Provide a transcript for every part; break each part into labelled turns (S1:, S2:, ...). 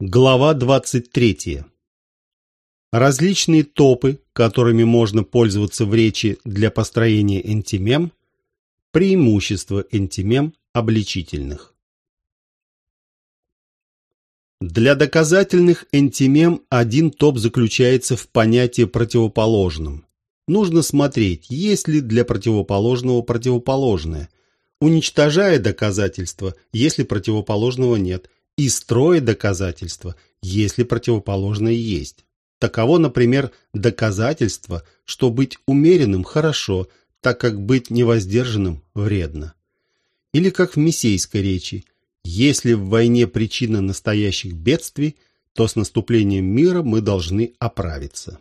S1: Глава 23. Различные топы, которыми можно пользоваться в речи для построения энтимем, преимущества энтимем обличительных. Для доказательных энтимем один топ заключается в понятии противоположном. Нужно смотреть, есть ли для противоположного противоположное, уничтожая доказательства, если противоположного нет – и строить доказательства, если противоположное есть. Таково, например, доказательство, что быть умеренным хорошо, так как быть невоздержанным вредно. Или как в мессейской речи «Если в войне причина настоящих бедствий, то с наступлением мира мы должны оправиться».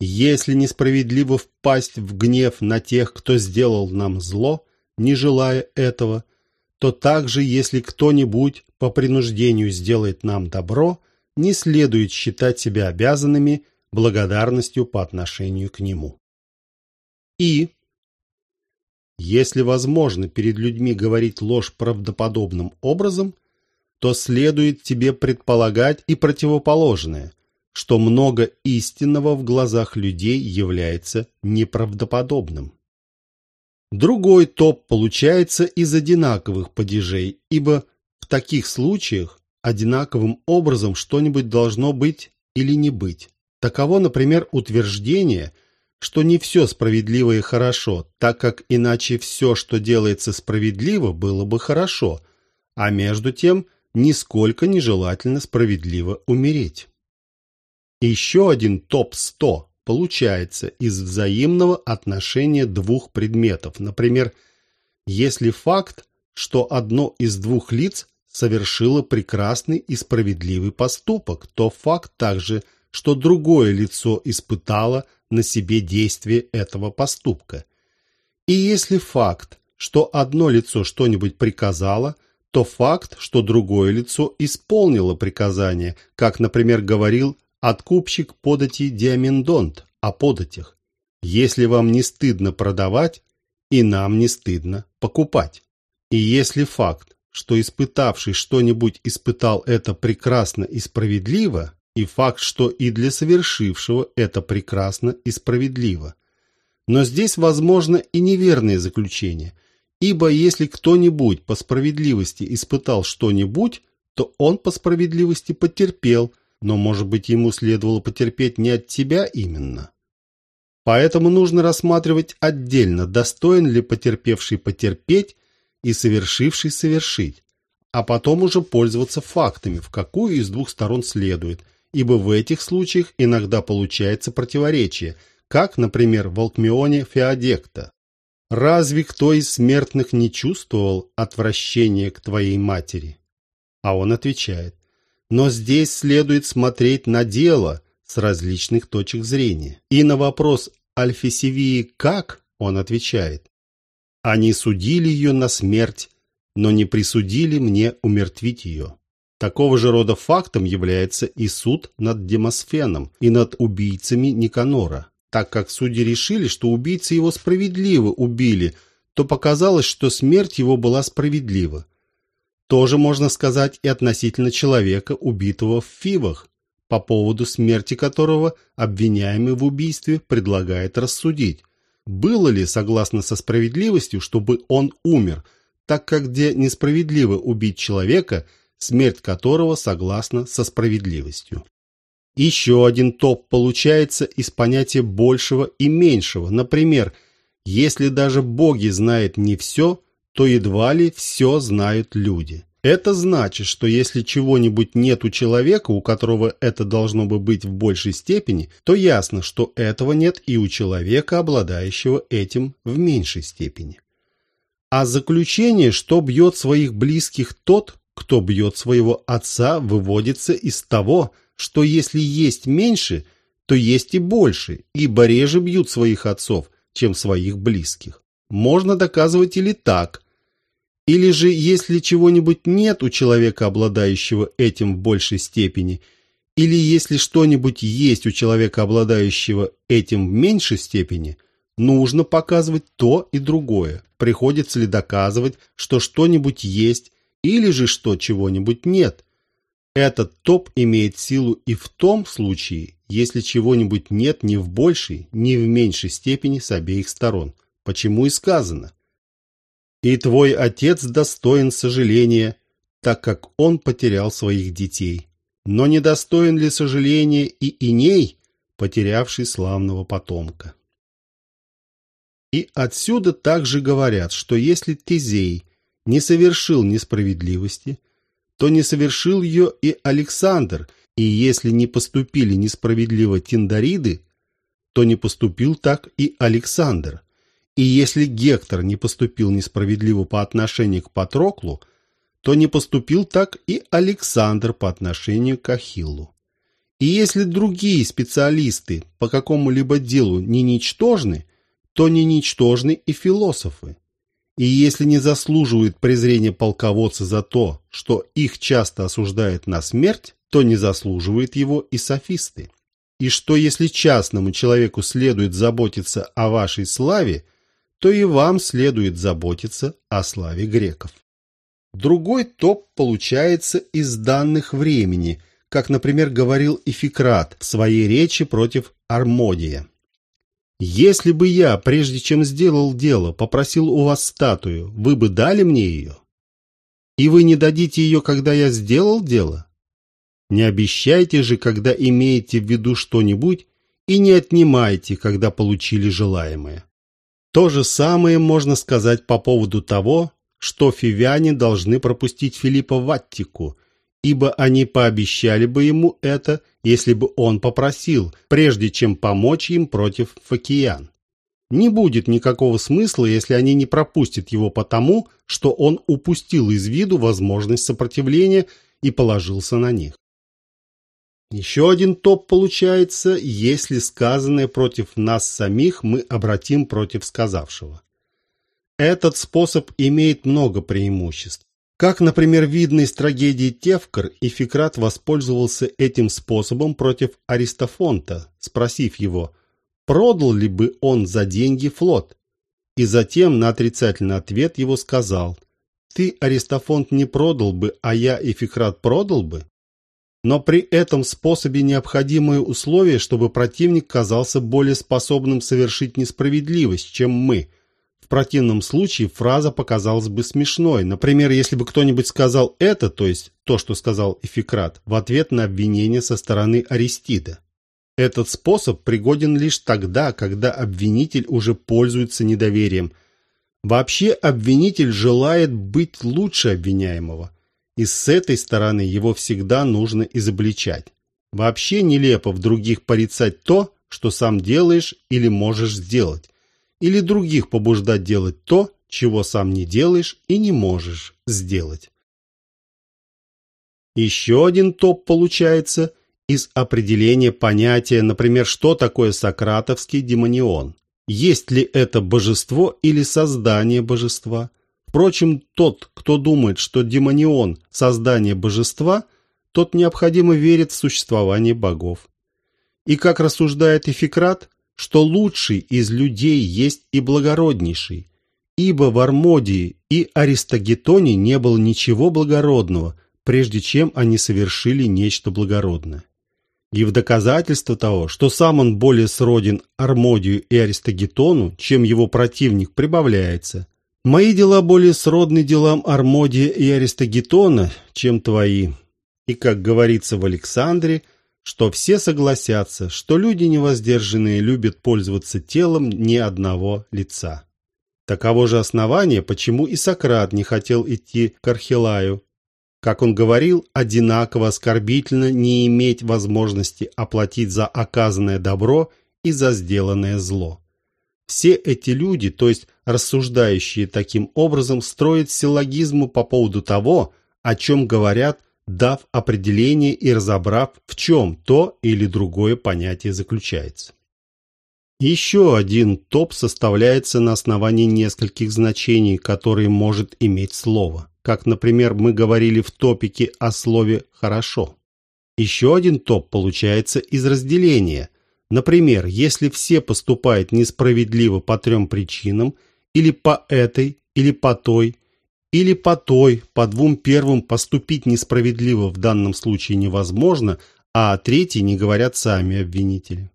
S1: Если несправедливо впасть в гнев на тех, кто сделал нам зло, не желая этого, то также, если кто-нибудь по принуждению сделает нам добро, не следует считать себя обязанными благодарностью по отношению к нему. И, если возможно перед людьми говорить ложь правдоподобным образом, то следует тебе предполагать и противоположное, что много истинного в глазах людей является неправдоподобным. Другой топ получается из одинаковых падежей, ибо в таких случаях одинаковым образом что-нибудь должно быть или не быть. Таково, например, утверждение, что не все справедливо и хорошо, так как иначе все, что делается справедливо, было бы хорошо, а между тем нисколько нежелательно справедливо умереть. Еще один топ-100 получается из взаимного отношения двух предметов. Например, если факт, что одно из двух лиц совершило прекрасный и справедливый поступок, то факт также, что другое лицо испытало на себе действие этого поступка. И если факт, что одно лицо что-нибудь приказало, то факт, что другое лицо исполнило приказание, как, например, говорил Откупщик подати диамендонт о податях. Если вам не стыдно продавать, и нам не стыдно покупать. И если факт, что испытавший что-нибудь испытал это прекрасно и справедливо, и факт, что и для совершившего это прекрасно и справедливо. Но здесь возможно и неверное заключение, ибо если кто-нибудь по справедливости испытал что-нибудь, то он по справедливости потерпел, но, может быть, ему следовало потерпеть не от тебя именно. Поэтому нужно рассматривать отдельно, достоин ли потерпевший потерпеть и совершивший совершить, а потом уже пользоваться фактами, в какую из двух сторон следует, ибо в этих случаях иногда получается противоречие, как, например, в Алкмеоне Феодекта. «Разве кто из смертных не чувствовал отвращения к твоей матери?» А он отвечает, но здесь следует смотреть на дело с различных точек зрения. И на вопрос Альфисевии «как?» он отвечает. «Они судили ее на смерть, но не присудили мне умертвить ее». Такого же рода фактом является и суд над Демосфеном и над убийцами Никанора. Так как судьи решили, что убийцы его справедливо убили, то показалось, что смерть его была справедлива тоже можно сказать и относительно человека, убитого в Фивах, по поводу смерти которого обвиняемый в убийстве предлагает рассудить, было ли согласно со справедливостью, чтобы он умер, так как где несправедливо убить человека, смерть которого согласна со справедливостью. Еще один топ получается из понятия большего и меньшего. Например, если даже боги знают не все – то едва ли все знают люди. Это значит, что если чего-нибудь нет у человека, у которого это должно бы быть в большей степени, то ясно, что этого нет и у человека, обладающего этим в меньшей степени. А заключение, что бьет своих близких тот, кто бьет своего отца, выводится из того, что если есть меньше, то есть и больше, ибо реже бьют своих отцов, чем своих близких. Можно доказывать или так. Или же, если чего-нибудь нет у человека, обладающего этим в большей степени, или если что-нибудь есть у человека, обладающего этим в меньшей степени, нужно показывать то и другое. Приходится ли доказывать, что что-нибудь есть, или же что чего-нибудь нет. Этот топ имеет силу и в том случае, если чего-нибудь нет ни в большей, ни в меньшей степени с обеих сторон. Почему и сказано. И твой отец достоин сожаления, так как он потерял своих детей. Но недостоин ли сожаления и иней, потерявший славного потомка? И отсюда также говорят, что если Тезей не совершил несправедливости, то не совершил ее и Александр, и если не поступили несправедливо Тиндариды, то не поступил так и Александр. И если Гектор не поступил несправедливо по отношению к Патроклу, то не поступил так и Александр по отношению к Ахиллу. И если другие специалисты по какому-либо делу не ничтожны, то не ничтожны и философы. И если не заслуживают презрения полководцы за то, что их часто осуждают на смерть, то не заслуживают его и софисты. И что если частному человеку следует заботиться о вашей славе, то и вам следует заботиться о славе греков. Другой топ получается из данных времени, как, например, говорил Ификрат в своей речи против Армодия. «Если бы я, прежде чем сделал дело, попросил у вас статую, вы бы дали мне ее? И вы не дадите ее, когда я сделал дело? Не обещайте же, когда имеете в виду что-нибудь, и не отнимайте, когда получили желаемое. То же самое можно сказать по поводу того, что фивяне должны пропустить Филиппа в Аттику, ибо они пообещали бы ему это, если бы он попросил, прежде чем помочь им против факиян. Не будет никакого смысла, если они не пропустят его потому, что он упустил из виду возможность сопротивления и положился на них. Еще один топ получается, если сказанное против нас самих мы обратим против сказавшего. Этот способ имеет много преимуществ. Как, например, видно из трагедии Тевкар, Ификрат воспользовался этим способом против Аристофонта, спросив его, продал ли бы он за деньги флот. И затем на отрицательный ответ его сказал, «Ты, Аристофонт, не продал бы, а я, Ификрат, продал бы?» Но при этом способе необходимое условие, чтобы противник казался более способным совершить несправедливость, чем мы – противном случае фраза показалась бы смешной. Например, если бы кто-нибудь сказал это, то есть то, что сказал Эфикрат, в ответ на обвинение со стороны Аристида. Этот способ пригоден лишь тогда, когда обвинитель уже пользуется недоверием. Вообще обвинитель желает быть лучше обвиняемого, и с этой стороны его всегда нужно изобличать. Вообще нелепо в других порицать то, что сам делаешь или можешь сделать или других побуждать делать то, чего сам не делаешь и не можешь сделать. Еще один топ получается из определения понятия, например, что такое сократовский демонион. Есть ли это божество или создание божества? Впрочем, тот, кто думает, что демонион – создание божества, тот необходимо верит в существование богов. И как рассуждает Эфикрат, что лучший из людей есть и благороднейший, ибо в Армодии и Аристагетоне не было ничего благородного, прежде чем они совершили нечто благородное. И в доказательство того, что сам он более сроден Армодию и Аристагетону, чем его противник, прибавляется. «Мои дела более сродны делам Армодия и Аристагетона, чем твои». И, как говорится в Александре, – что все согласятся, что люди невоздержанные любят пользоваться телом ни одного лица. Таково же основание, почему и Сократ не хотел идти к Архилаю. Как он говорил, одинаково оскорбительно не иметь возможности оплатить за оказанное добро и за сделанное зло. Все эти люди, то есть рассуждающие таким образом, строят силлогизмы по поводу того, о чем говорят дав определение и разобрав, в чем то или другое понятие заключается. Еще один топ составляется на основании нескольких значений, которые может иметь слово. Как, например, мы говорили в топике о слове «хорошо». Еще один топ получается из разделения. Например, если все поступают несправедливо по трем причинам, или по этой, или по той, или по той, по двум первым поступить несправедливо в данном случае невозможно, а о третьей не говорят сами обвинители.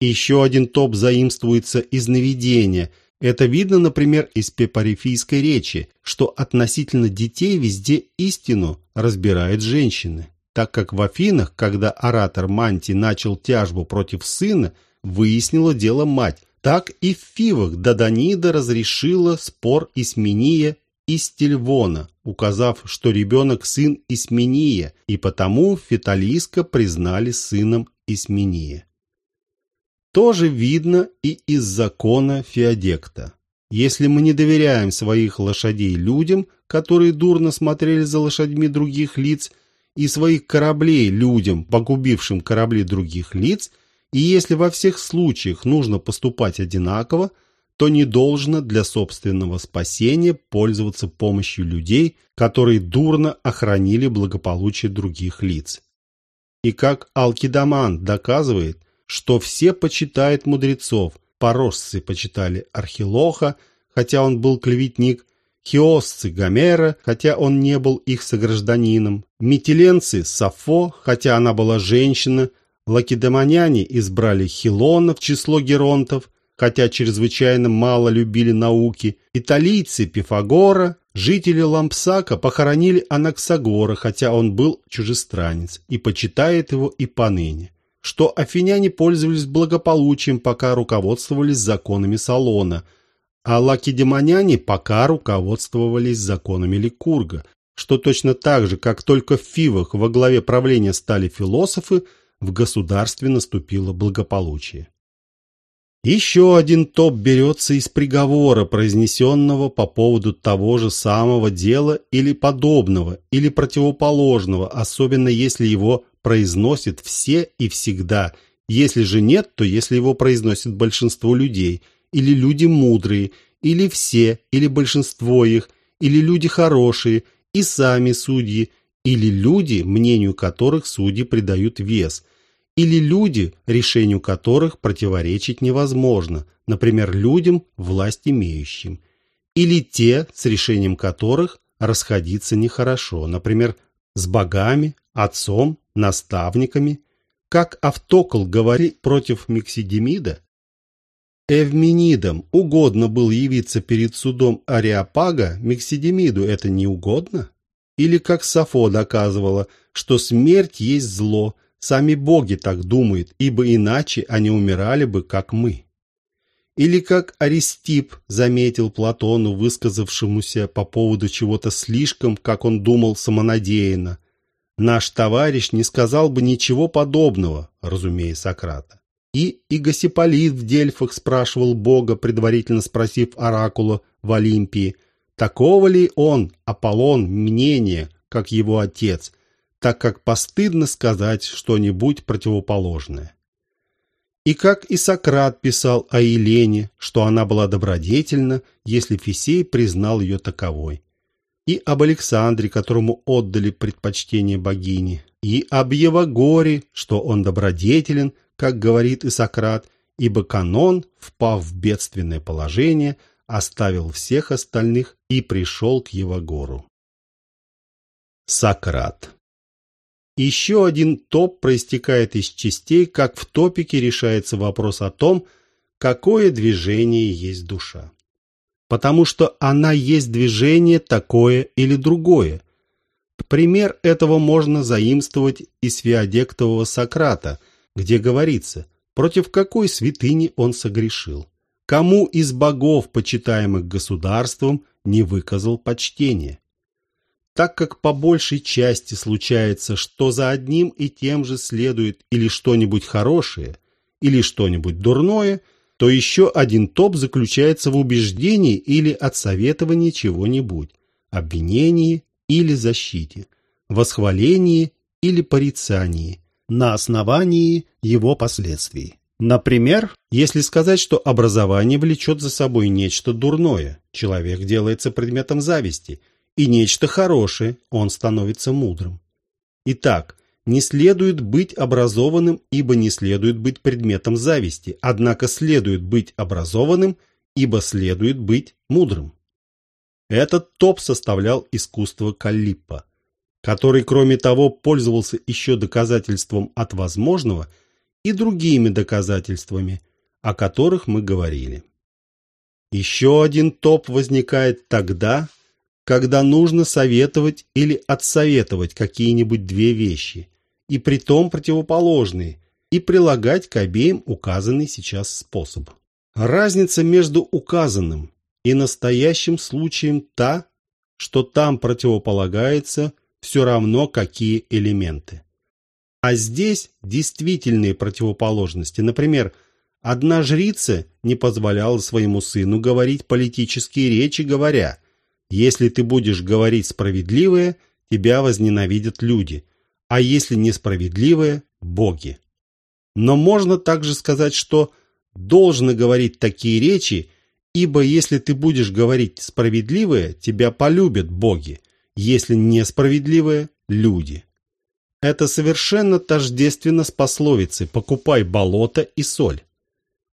S1: Еще один топ заимствуется из наведения. Это видно, например, из пепарифийской речи, что относительно детей везде истину разбирают женщины. Так как в Афинах, когда оратор Манти начал тяжбу против сына, выяснила дело мать, так и в Фивах Даданида разрешила спор Исмения и Стильвона, указав, что ребенок сын Исмения, и потому Фиталиска признали сыном Исмения. Тоже видно и из закона Феодекта. Если мы не доверяем своих лошадей людям, которые дурно смотрели за лошадьми других лиц, и своих кораблей людям, погубившим корабли других лиц – и если во всех случаях нужно поступать одинаково, то не должно для собственного спасения пользоваться помощью людей, которые дурно охранили благополучие других лиц. И как Алкидаман доказывает, что все почитают мудрецов, поросцы почитали Архилоха, хотя он был клеветник, хиосцы Гомера, хотя он не был их согражданином, метиленцы Сафо, хотя она была женщина – Лакедемоняне избрали Хилона в число геронтов, хотя чрезвычайно мало любили науки. Италийцы Пифагора, жители Лампсака похоронили Анаксагора, хотя он был чужестранец, и почитает его и поныне. Что афиняне пользовались благополучием, пока руководствовались законами Салона, а лакедемоняне пока руководствовались законами Ликурга, что точно так же, как только в Фивах во главе правления стали философы – в государстве наступило благополучие. Еще один топ берется из приговора, произнесенного по поводу того же самого дела или подобного, или противоположного, особенно если его произносят все и всегда. Если же нет, то если его произносит большинство людей, или люди мудрые, или все, или большинство их, или люди хорошие, и сами судьи, или люди, мнению которых судьи придают вес – или люди, решению которых противоречить невозможно, например, людям, власть имеющим, или те, с решением которых расходиться нехорошо, например, с богами, отцом, наставниками, как Автокл говорит против Миксидемида, Эвменидам угодно было явиться перед судом Ариапага, Миксидемиду это не угодно? Или как Сафо доказывала, что смерть есть зло, Сами боги так думают, ибо иначе они умирали бы, как мы. Или как Аристип заметил Платону, высказавшемуся по поводу чего-то слишком, как он думал, самонадеянно. Наш товарищ не сказал бы ничего подобного, разумея Сократа. И Игосиполит в Дельфах спрашивал Бога, предварительно спросив Оракула в Олимпии, такого ли он, Аполлон, мнения, как его отец – так как постыдно сказать что-нибудь противоположное. И как и Сократ писал о Елене, что она была добродетельна, если Фисей признал ее таковой. И об Александре, которому отдали предпочтение богине. И об Евагоре, что он добродетелен, как говорит и Сократ, ибо канон, впав в бедственное положение, оставил всех остальных и пришел к Евагору. Сократ еще один топ проистекает из частей, как в топике решается вопрос о том, какое движение есть душа. Потому что она есть движение такое или другое. Пример этого можно заимствовать из Феодектового Сократа, где говорится, против какой святыни он согрешил. Кому из богов, почитаемых государством, не выказал почтения так как по большей части случается, что за одним и тем же следует или что-нибудь хорошее, или что-нибудь дурное, то еще один топ заключается в убеждении или отсоветовании чего-нибудь, обвинении или защите, восхвалении или порицании, на основании его последствий. Например, если сказать, что образование влечет за собой нечто дурное, человек делается предметом зависти – и нечто хорошее, он становится мудрым. Итак, не следует быть образованным, ибо не следует быть предметом зависти, однако следует быть образованным, ибо следует быть мудрым. Этот топ составлял искусство Калиппа, который, кроме того, пользовался еще доказательством от возможного и другими доказательствами, о которых мы говорили. Еще один топ возникает тогда, когда нужно советовать или отсоветовать какие-нибудь две вещи, и притом противоположные, и прилагать к обеим указанный сейчас способ. Разница между указанным и настоящим случаем та, что там противополагается все равно какие элементы. А здесь действительные противоположности. Например, одна жрица не позволяла своему сыну говорить политические речи, говоря, «Если ты будешь говорить справедливое, тебя возненавидят люди, а если несправедливое – боги». Но можно также сказать, что должно говорить такие речи, ибо если ты будешь говорить справедливое, тебя полюбят боги, если несправедливое – люди. Это совершенно тождественно с пословицей «покупай болото и соль»,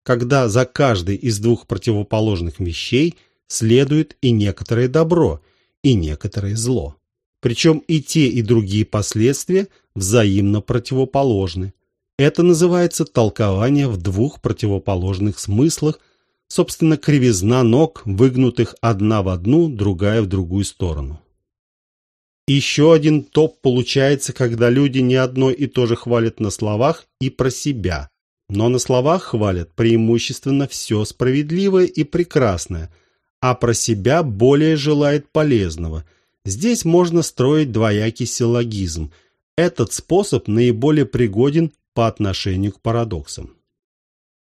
S1: когда за каждой из двух противоположных вещей следует и некоторое добро, и некоторое зло. Причем и те, и другие последствия взаимно противоположны. Это называется толкование в двух противоположных смыслах, собственно, кривизна ног, выгнутых одна в одну, другая в другую сторону. Еще один топ получается, когда люди не одно и то же хвалят на словах и про себя, но на словах хвалят преимущественно все справедливое и прекрасное, а про себя более желает полезного. Здесь можно строить двоякий силлогизм. Этот способ наиболее пригоден по отношению к парадоксам.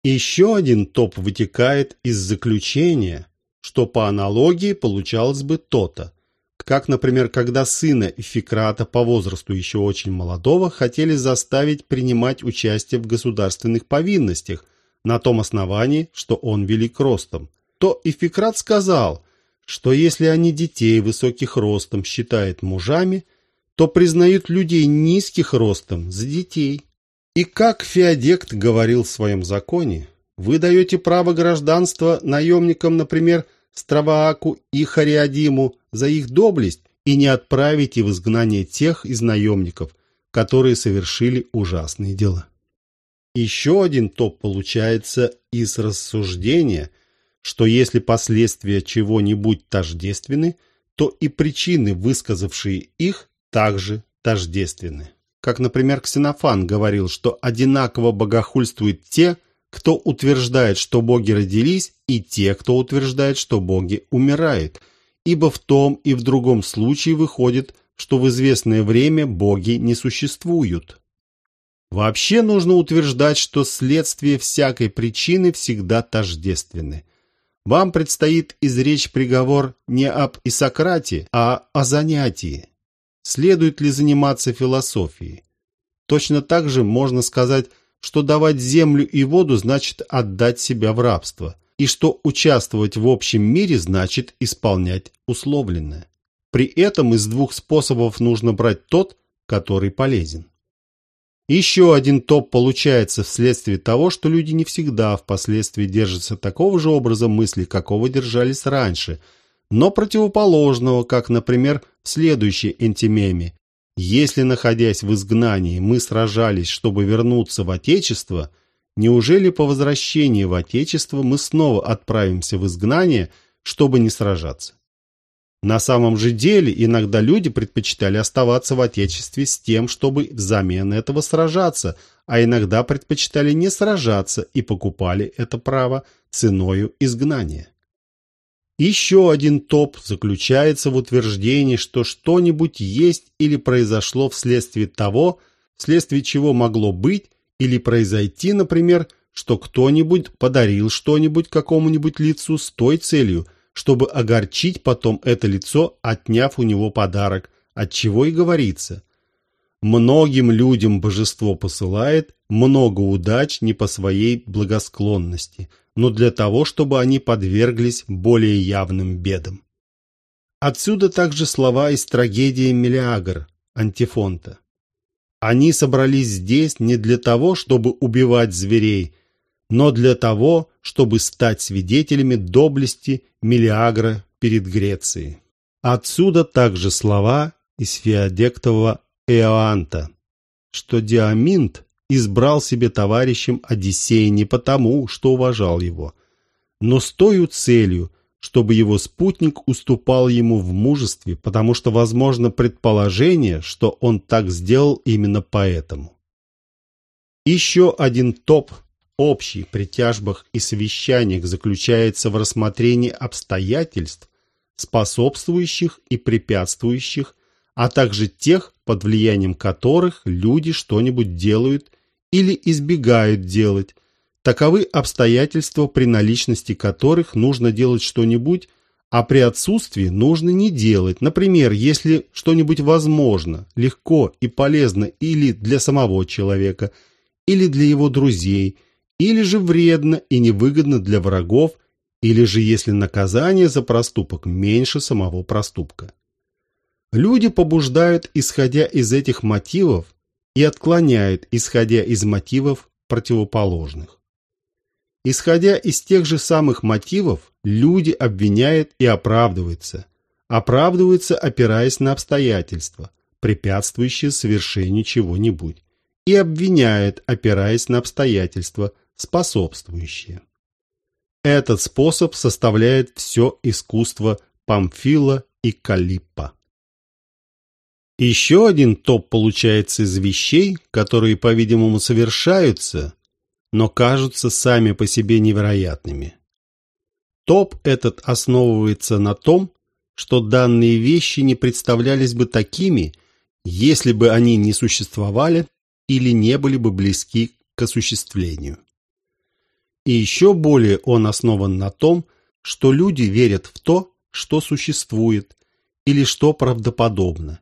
S1: Еще один топ вытекает из заключения, что по аналогии получалось бы то-то. Как, например, когда сына Фикрата по возрасту еще очень молодого хотели заставить принимать участие в государственных повинностях на том основании, что он велик ростом, то Ификрат сказал, что если они детей высоких ростом считают мужами, то признают людей низких ростом за детей. И как Феодект говорил в своем законе, вы даете право гражданства наемникам, например, Стравааку и Хариадиму за их доблесть и не отправите в изгнание тех из наемников, которые совершили ужасные дела. Еще один топ получается из рассуждения, что если последствия чего-нибудь тождественны, то и причины, высказавшие их, также тождественны как, например, Ксенофан говорил, что одинаково богохульствуют те, кто утверждает, что боги родились, и те, кто утверждает, что боги умирают, ибо в том и в другом случае выходит, что в известное время боги не существуют. Вообще нужно утверждать, что следствие всякой причины всегда тождественны. Вам предстоит изречь приговор не об Исократе, а о занятии следует ли заниматься философией. Точно так же можно сказать, что давать землю и воду значит отдать себя в рабство, и что участвовать в общем мире значит исполнять условленное. При этом из двух способов нужно брать тот, который полезен. Еще один топ получается вследствие того, что люди не всегда впоследствии держатся такого же образа мысли, какого держались раньше – но противоположного, как, например, в следующей энтимеме. Если, находясь в изгнании, мы сражались, чтобы вернуться в Отечество, неужели по возвращении в Отечество мы снова отправимся в изгнание, чтобы не сражаться? На самом же деле иногда люди предпочитали оставаться в Отечестве с тем, чтобы взамен этого сражаться, а иногда предпочитали не сражаться и покупали это право ценою изгнания. Еще один топ заключается в утверждении, что что-нибудь есть или произошло вследствие того, вследствие чего могло быть или произойти, например, что кто-нибудь подарил что-нибудь какому-нибудь лицу с той целью, чтобы огорчить потом это лицо, отняв у него подарок, от чего и говорится. Многим людям божество посылает много удач не по своей благосклонности – но для того, чтобы они подверглись более явным бедам. Отсюда также слова из трагедии Мелиагр Антифонта. Они собрались здесь не для того, чтобы убивать зверей, но для того, чтобы стать свидетелями доблести Мелиагра перед Грецией. Отсюда также слова из Феодектова Эоанта, что Диаминт избрал себе товарищем Одиссея не потому, что уважал его, но с той целью, чтобы его спутник уступал ему в мужестве, потому что возможно предположение, что он так сделал именно поэтому. Еще один топ, общий при тяжбах и совещаниях, заключается в рассмотрении обстоятельств, способствующих и препятствующих, а также тех, под влиянием которых люди что-нибудь делают или избегают делать. Таковы обстоятельства, при наличности которых нужно делать что-нибудь, а при отсутствии нужно не делать. Например, если что-нибудь возможно, легко и полезно или для самого человека, или для его друзей, или же вредно и невыгодно для врагов – или же если наказание за проступок меньше самого проступка. Люди побуждают, исходя из этих мотивов, и отклоняют, исходя из мотивов противоположных. Исходя из тех же самых мотивов, люди обвиняют и оправдываются, оправдываются, опираясь на обстоятельства, препятствующие совершению чего-нибудь, и обвиняют, опираясь на обстоятельства, способствующие. Этот способ составляет все искусство Памфила и Калиппа. Еще один топ получается из вещей, которые, по-видимому, совершаются, но кажутся сами по себе невероятными. Топ этот основывается на том, что данные вещи не представлялись бы такими, если бы они не существовали или не были бы близки к осуществлению. И еще более он основан на том, что люди верят в то, что существует или что правдоподобно.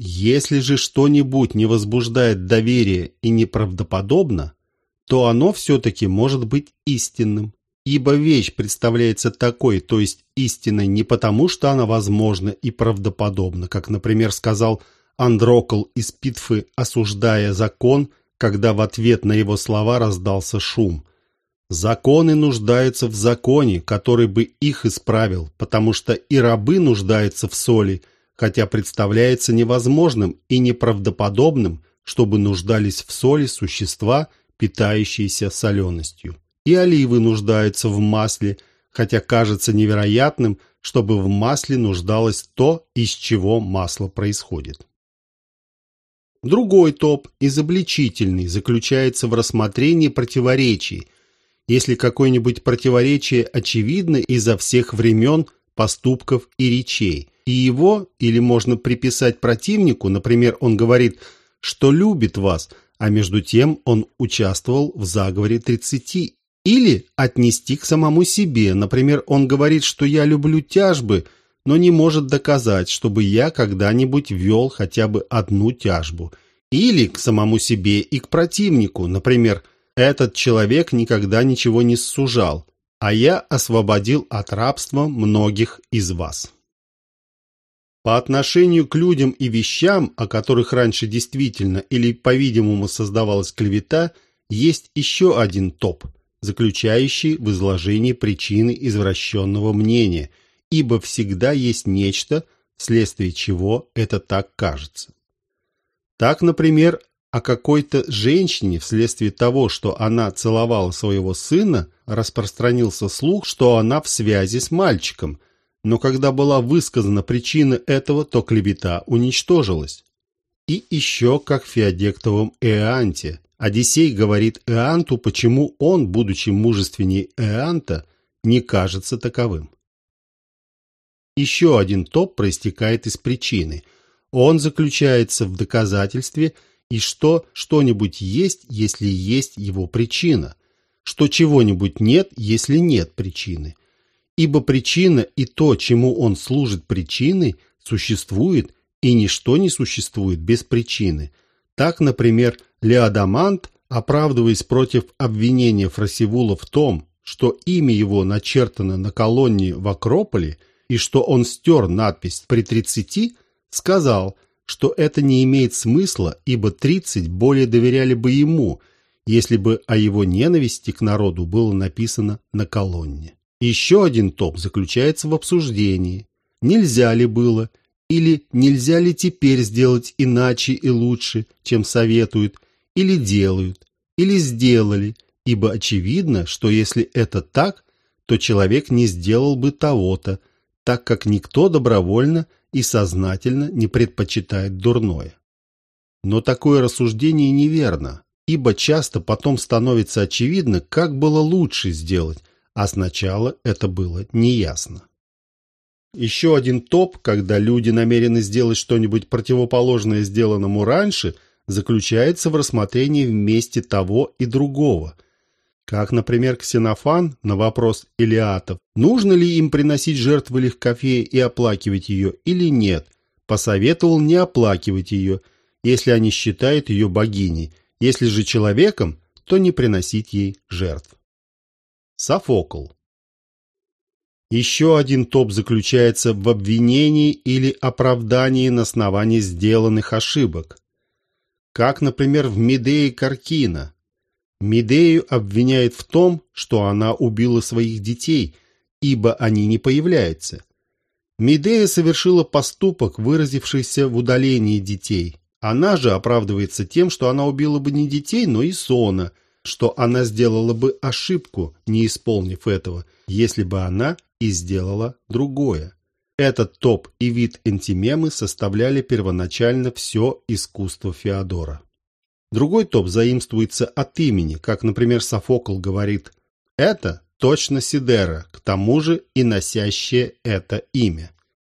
S1: Если же что-нибудь не возбуждает доверия и неправдоподобно, то оно все-таки может быть истинным, ибо вещь представляется такой, то есть истинной не потому, что она возможна и правдоподобна, как, например, сказал Андрокл из Питфы, осуждая закон, когда в ответ на его слова раздался шум – Законы нуждаются в законе, который бы их исправил, потому что и рабы нуждаются в соли, хотя представляется невозможным и неправдоподобным, чтобы нуждались в соли существа, питающиеся соленостью. И оливы нуждаются в масле, хотя кажется невероятным, чтобы в масле нуждалось то, из чего масло происходит. Другой топ, изобличительный, заключается в рассмотрении противоречий, если какое-нибудь противоречие очевидно изо всех времен, поступков и речей. И его, или можно приписать противнику, например, он говорит, что любит вас, а между тем он участвовал в заговоре 30. Или отнести к самому себе, например, он говорит, что я люблю тяжбы, но не может доказать, чтобы я когда-нибудь вел хотя бы одну тяжбу. Или к самому себе и к противнику, например, этот человек никогда ничего не сужал, а я освободил от рабства многих из вас. По отношению к людям и вещам, о которых раньше действительно или, по-видимому, создавалась клевета, есть еще один топ, заключающий в изложении причины извращенного мнения, ибо всегда есть нечто, вследствие чего это так кажется. Так, например, о какой-то женщине вследствие того, что она целовала своего сына, распространился слух, что она в связи с мальчиком, но когда была высказана причина этого, то клевета уничтожилась. И еще как Феодектовом Эанте. Одиссей говорит Эанту, почему он, будучи мужественней Эанта, не кажется таковым. Еще один топ проистекает из причины. Он заключается в доказательстве – и что что-нибудь есть, если есть его причина, что чего-нибудь нет, если нет причины. Ибо причина и то, чему он служит причиной, существует, и ничто не существует без причины. Так, например, Леодамант, оправдываясь против обвинения Фросивула в том, что имя его начертано на колонне в Акрополе и что он стер надпись при тридцати, сказал, что это не имеет смысла, ибо 30 более доверяли бы ему, если бы о его ненависти к народу было написано на колонне. Еще один топ заключается в обсуждении. нельзя ли было, или нельзя ли теперь сделать иначе и лучше, чем советуют, или делают, или сделали, ибо очевидно, что если это так, то человек не сделал бы того-то, так как никто добровольно и сознательно не предпочитает дурное. Но такое рассуждение неверно, ибо часто потом становится очевидно, как было лучше сделать, а сначала это было неясно. Еще один топ, когда люди намерены сделать что-нибудь противоположное сделанному раньше, заключается в рассмотрении вместе того и другого. Как, например, Ксенофан на вопрос Илиатов, нужно ли им приносить жертвы легкофея и оплакивать ее или нет, посоветовал не оплакивать ее, если они считают ее богиней, если же человеком, то не приносить ей жертв. Софокл еще один топ заключается в обвинении или оправдании на основании сделанных ошибок. Как, например, в Медее Каркина. Медею обвиняют в том, что она убила своих детей, ибо они не появляются. Медея совершила поступок, выразившийся в удалении детей. Она же оправдывается тем, что она убила бы не детей, но и Сона – что она сделала бы ошибку, не исполнив этого, если бы она и сделала другое. Этот топ и вид энтимемы составляли первоначально все искусство Феодора. Другой топ заимствуется от имени, как, например, Софокл говорит «это точно Сидера, к тому же и носящее это имя».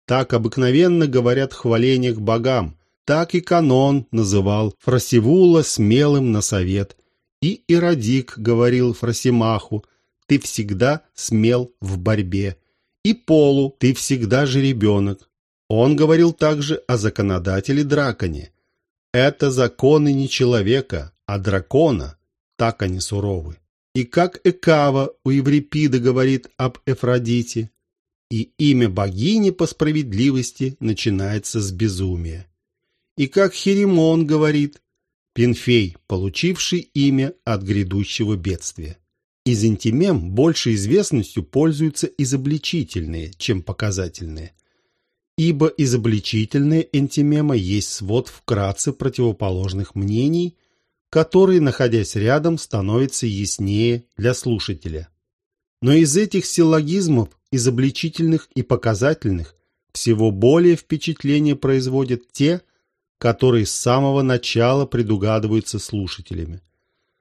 S1: Так обыкновенно говорят в хвалениях богам, так и канон называл Фросивула смелым на совет – и Иродик говорил Фросимаху, ты всегда смел в борьбе. И Полу, ты всегда же ребенок. Он говорил также о законодателе драконе. Это законы не человека, а дракона. Так они суровы. И как Экава у Еврипида говорит об Эфродите. И имя богини по справедливости начинается с безумия. И как Херемон говорит, Пинфей, получивший имя от грядущего бедствия. Из интимем большей известностью пользуются изобличительные, чем показательные. Ибо изобличительная энтимема есть свод вкратце противоположных мнений, которые, находясь рядом, становятся яснее для слушателя. Но из этих силлогизмов, изобличительных и показательных, всего более впечатление производят те, которые с самого начала предугадываются слушателями.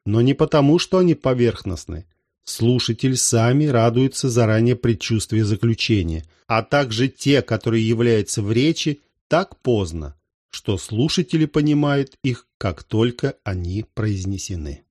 S1: Но не потому, что они поверхностны. Слушатель сами радуется заранее предчувствию заключения, а также те, которые являются в речи так поздно, что слушатели понимают их, как только они произнесены.